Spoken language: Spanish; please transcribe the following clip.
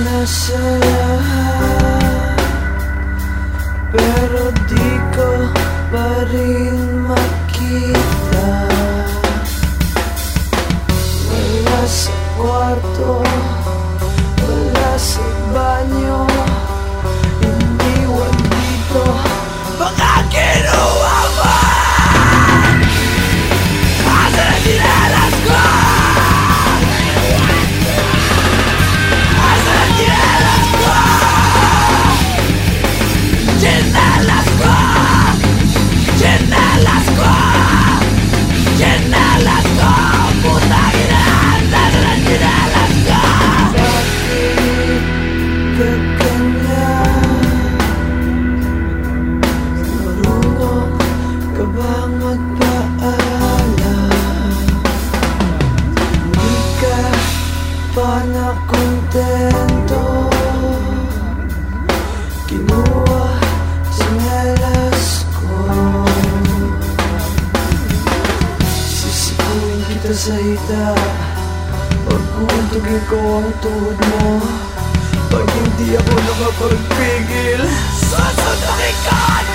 una sola Pero dico baril maquita Velas cuarto. Kita sa hita Pagkuntugin ko ang tuhod mo. Pag hindi ako nakapagpigil Susuntukin ko ang